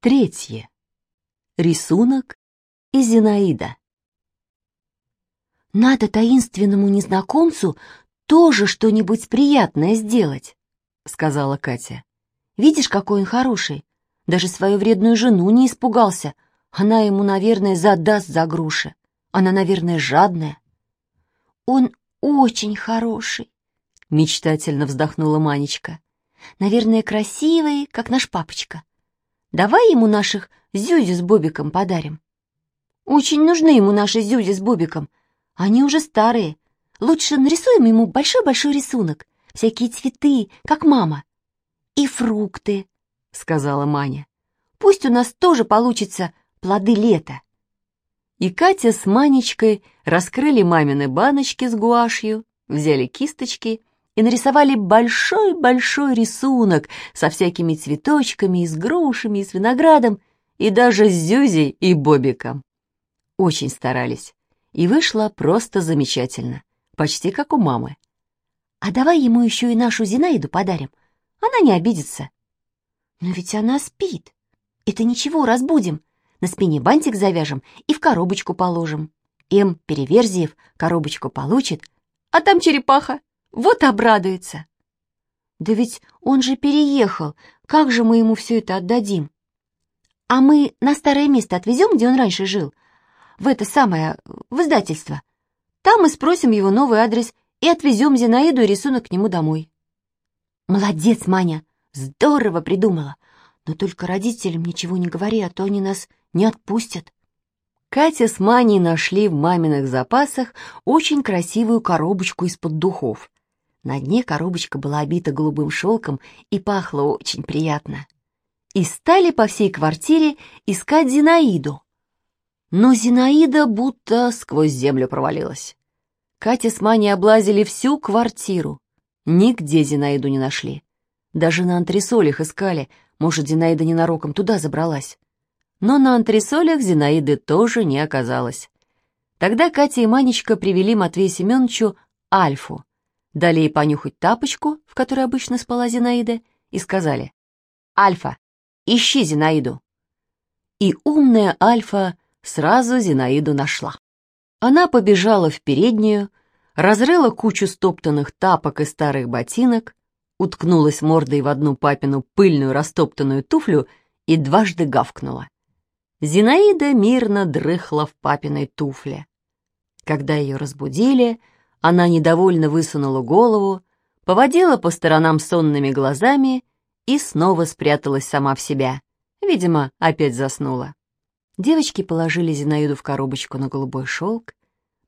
Третье. Рисунок и Зинаида. «Надо таинственному незнакомцу тоже что-нибудь приятное сделать», — сказала Катя. «Видишь, какой он хороший. Даже свою вредную жену не испугался. Она ему, наверное, задаст за груши. Она, наверное, жадная». «Он очень хороший», — мечтательно вздохнула Манечка. «Наверное, красивый, как наш папочка. Давай ему наших Зюзи с Бобиком подарим. Очень нужны ему наши Зюзи с Бобиком. Они уже старые. Лучше нарисуем ему большой-большой рисунок. Всякие цветы, как мама. И фрукты, — сказала Маня. Пусть у нас тоже получится плоды лета. И Катя с Манечкой раскрыли мамины баночки с гуашью, взяли кисточки и нарисовали большой-большой рисунок со всякими цветочками и с грушами, и с виноградом, и даже с Зюзей и Бобиком. Очень старались, и вышло просто замечательно, почти как у мамы. «А давай ему еще и нашу Зинаиду подарим, она не обидится». «Но ведь она спит. Это ничего, разбудим. На спине бантик завяжем и в коробочку положим. М. Переверзиев коробочку получит, а там черепаха. Вот обрадуется. Да ведь он же переехал. Как же мы ему все это отдадим? А мы на старое место отвезем, где он раньше жил. В это самое, в издательство. Там мы спросим его новый адрес и отвезем Зинаиду и рисунок к нему домой. Молодец, Маня, здорово придумала. Но только родителям ничего не говори, а то они нас не отпустят. Катя с Маней нашли в маминых запасах очень красивую коробочку из-под духов. На дне коробочка была обита голубым шелком и пахла очень приятно. И стали по всей квартире искать Зинаиду. Но Зинаида будто сквозь землю провалилась. Катя с Маней облазили всю квартиру. Нигде Зинаиду не нашли. Даже на антресолях искали, может, Зинаида ненароком туда забралась. Но на антресолях Зинаиды тоже не оказалось. Тогда Катя и Манечка привели Матвею Семеновичу Альфу, дали ей понюхать тапочку, в которой обычно спала Зинаида, и сказали «Альфа, ищи Зинаиду». И умная Альфа сразу Зинаиду нашла. Она побежала в переднюю, разрыла кучу стоптанных тапок и старых ботинок, уткнулась мордой в одну папину пыльную растоптанную туфлю и дважды гавкнула. Зинаида мирно дрыхла в папиной туфле. Когда ее разбудили, она недовольно высунула голову, поводила по сторонам сонными глазами и снова спряталась сама в себя. Видимо, опять заснула. Девочки положили Зинаиду в коробочку на голубой шелк,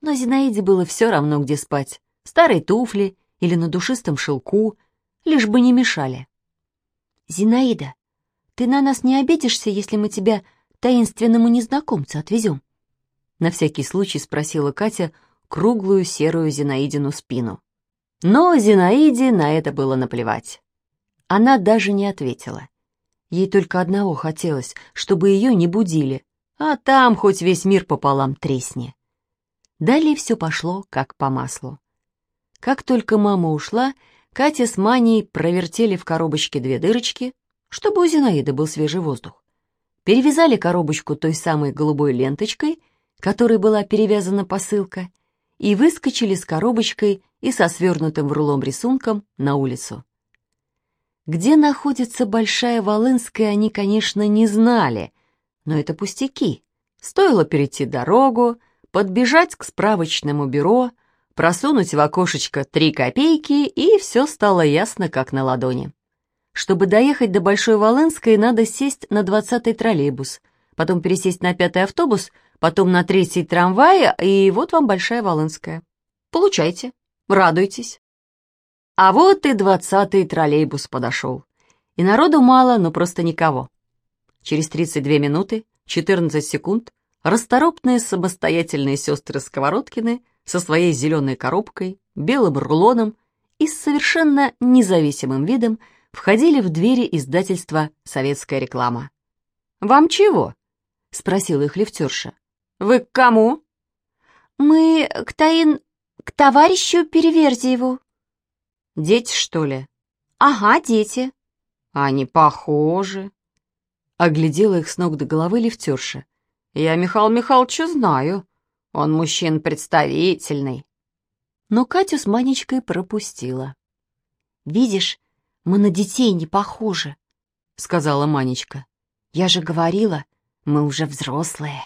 но Зинаиде было все равно, где спать, в старой туфле или на душистом шелку, лишь бы не мешали. «Зинаида, ты на нас не обидишься, если мы тебя таинственному незнакомцу отвезем?» На всякий случай спросила Катя, круглую серую Зинаидину спину. Но Зинаиде на это было наплевать. Она даже не ответила. Ей только одного хотелось, чтобы ее не будили, а там хоть весь мир пополам тресни. Далее все пошло как по маслу. Как только мама ушла, Катя с Маней провертели в коробочке две дырочки, чтобы у Зинаиды был свежий воздух. Перевязали коробочку той самой голубой ленточкой, которой была перевязана посылка, и выскочили с коробочкой и со свернутым в рулон рисунком на улицу. Где находится Большая Волынская, они, конечно, не знали, но это пустяки. Стоило перейти дорогу, подбежать к справочному бюро, просунуть в окошечко три копейки, и все стало ясно, как на ладони. Чтобы доехать до Большой Волынской, надо сесть на двадцатый троллейбус, потом пересесть на пятый автобус — потом на третий трамвай, и вот вам Большая Волынская. Получайте, радуйтесь. А вот и двадцатый троллейбус подошел. И народу мало, но просто никого. Через 32 минуты, 14 секунд, расторопные самостоятельные сестры Сковородкины со своей зеленой коробкой, белым рулоном и с совершенно независимым видом входили в двери издательства «Советская реклама». «Вам чего?» — спросила их лифтерша. «Вы к кому?» «Мы к Таин... к товарищу Переверзиеву». «Дети, что ли?» «Ага, дети». «Они похожи». Оглядела их с ног до головы лифтерша. «Я Михаил Михайловича знаю. Он мужчин представительный». Но Катю с Манечкой пропустила. «Видишь, мы на детей не похожи», — сказала Манечка. «Я же говорила, мы уже взрослые».